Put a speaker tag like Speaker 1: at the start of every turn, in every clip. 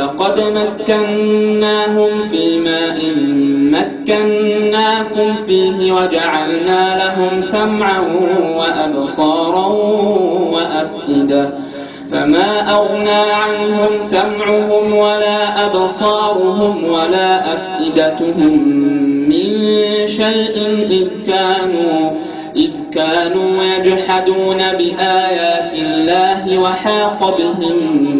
Speaker 1: لقد مكناهم في ماء مكناكم فيه وجعلنا لهم سمعا وأبصارا وأفئدة فما أغنى عنهم سمعهم ولا أبصارهم ولا أفئدتهم من شيء إذ كانوا إذ كانوا يجحدون بآيات الله وحاق بهم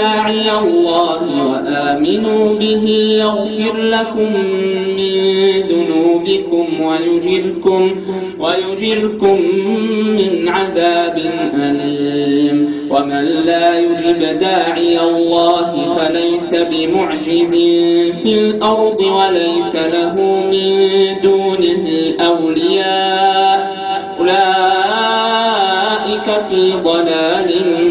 Speaker 1: الله وآمنوا به يغفر لكم من ذنوبكم ويجركم ويجركم من عذاب أليم. ومن لا يجب داعي الله فليس بمعجز في الأرض وليس له من دونه أولياء. أولئك في ضلال مبين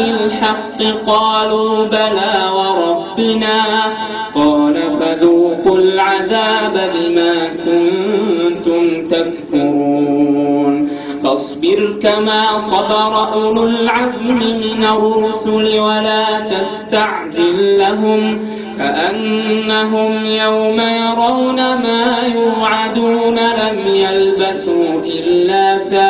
Speaker 1: بالحق قالوا بلى وربنا قال فذوقوا العذاب بما كنتم تكفرون فاصبر كما صبر أولو العزم من الرسل ولا تستعجل لهم كأنهم يوم يرون ما يوعدون لم يلبثوا إلا ساعة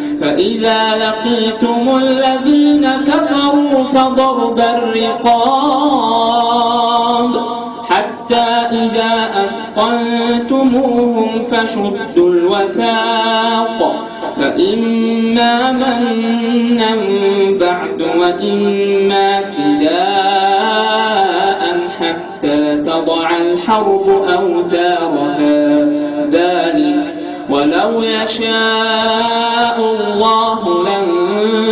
Speaker 1: فإذا لقيتم الذين كفروا فضرب الرقاب حتى إذا أثقنتموهم فشدوا الوثاق فإما منا بعد وإما فداء حتى تضع الحرب أوزارها. ذلك ولو يشاء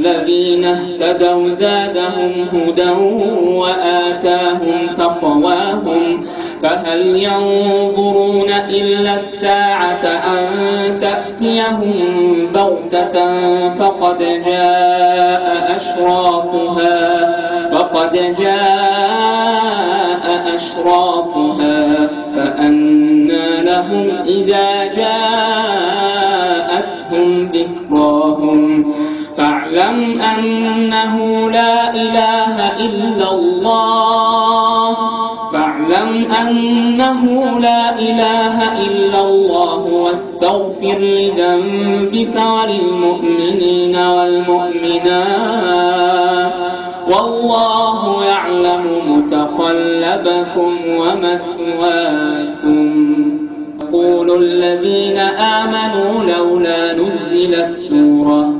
Speaker 1: والذين اهتدوا زادهم هدى وآتاهم تقواهم فهل ينظرون إلا الساعة أن تأتيهم بغتة فقد جاء أشراطها فقد جاء أشراطها فأنى لهم إذا جاءتهم إلا الله. فاعلم أنه لا إله إلا الله واستغفر لذنبك وللمؤمنين والمؤمنات. والله يعلم متقلبكم ومثواكم. يقول الذين آمنوا لولا نزلت سورة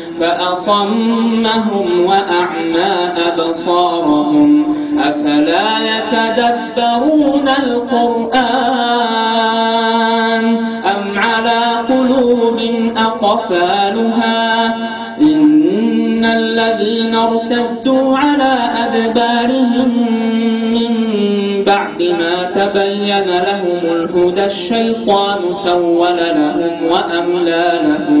Speaker 1: فأصمهم وأعمى أبصارهم. أفلا يتدبرون القرآن أم على قلوب أقفالها؟ إن الذين ارتدوا على أدبارهم من بعد ما تبين لهم الهدى الشيطان سول لهم وأملى لهم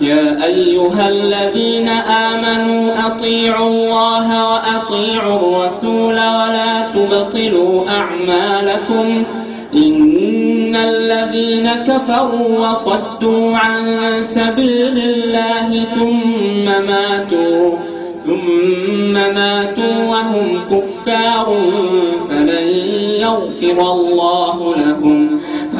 Speaker 1: يا أيها الذين آمنوا أطيعوا الله وأطيعوا الرسول ولا تبطلوا أعمالكم. إن الذين كفروا وصدوا عن سبيل الله ثم ماتوا ثم ماتوا وهم كفار فلن يغفر الله لهم.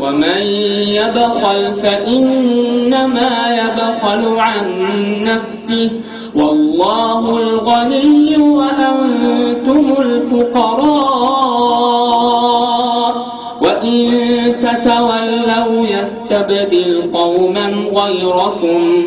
Speaker 1: ومن يبخل فإنما يبخل عن نفسه والله الغني وأنتم الفقراء وإن تتولوا يستبدل قوما غيركم